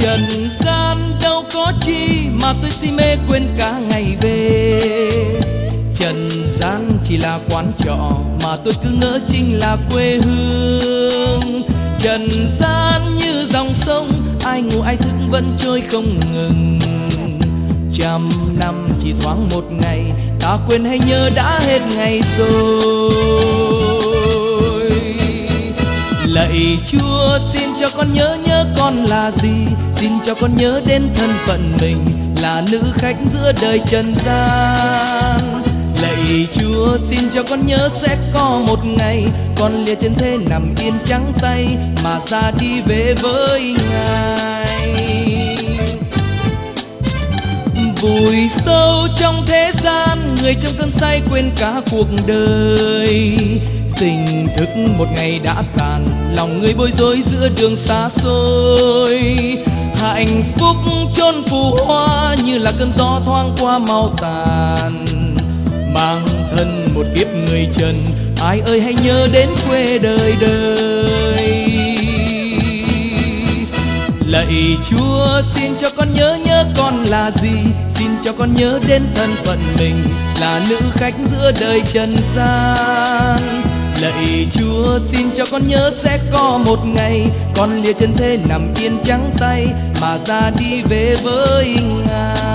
trần gian đâu có chi mà tôi si mê quên cả ngày về. Trần gian chỉ là quán trọ mà tôi cứ ngỡ chính là quê hương. Trần gian như dòng sông, ai ngủ ai thức vẫn trôi không ngừng. Trăm năm chỉ thoáng một ngày, ta quên hay nhớ đã hết ngày rồi. Lạy chúa xin cho con nhớ nhớ con là gì, xin cho con nhớ đến thân phận mình là nữ khách giữa đời trần gian. Lạy chúa xin cho con nhớ sẽ có một ngày con lìa trên thế nằm yên trắng tay mà ra đi về với ngài. Vùi sâu trong thế gian, người trong cơn say quên cả cuộc đời tình thức một ngày đã tàn, lòng người bối rối giữa đường xa xôi. Hạnh phúc chôn phù hoa như là cơn gió thoáng qua mau tàn. Mang thân một kiếp người trần, ai ơi hãy nhớ đến quê đời đời. Lạy chúa, xin cho con nhớ nhớ con là gì? Xin cho con nhớ đến thân phận mình, là nữ khách giữa đời trần gian lạy chúa, xin cho con nhớ sẽ có một ngày con lìa chân thế nằm yên trắng tay mà ra đi về với ngài.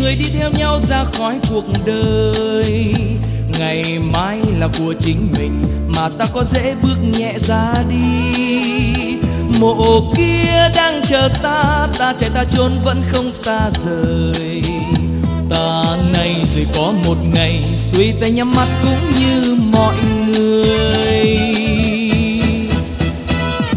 Người đi theo nhau ra khỏi cuộc đời. Ngày mai là của chính mình mà ta có dễ bước nhẹ ra đi. Mộ kia đang chờ ta ta chạy ta trốn vẫn không xa rời. Ta nay rồi có một ngày suy tay nhắm mắt cũng như mọi người.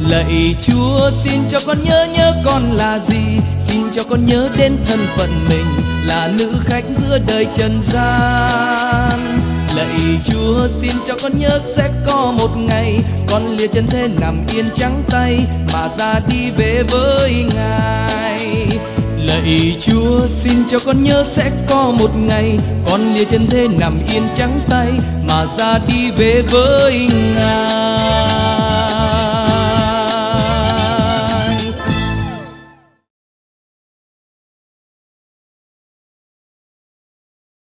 Lạy chúa, xin cho con nhớ nhớ con là gì? Xin cho con nhớ đến thân phận mình là nữ khách giữa đời trần gian. Lạy chúa, xin cho con nhớ sẽ có một ngày con lìa chân thế nằm yên trắng tay mà ra đi về với ngài. Lạy chúa, xin cho con nhớ sẽ có một ngày con lìa chân thế nằm yên trắng tay mà ra đi về với ngài.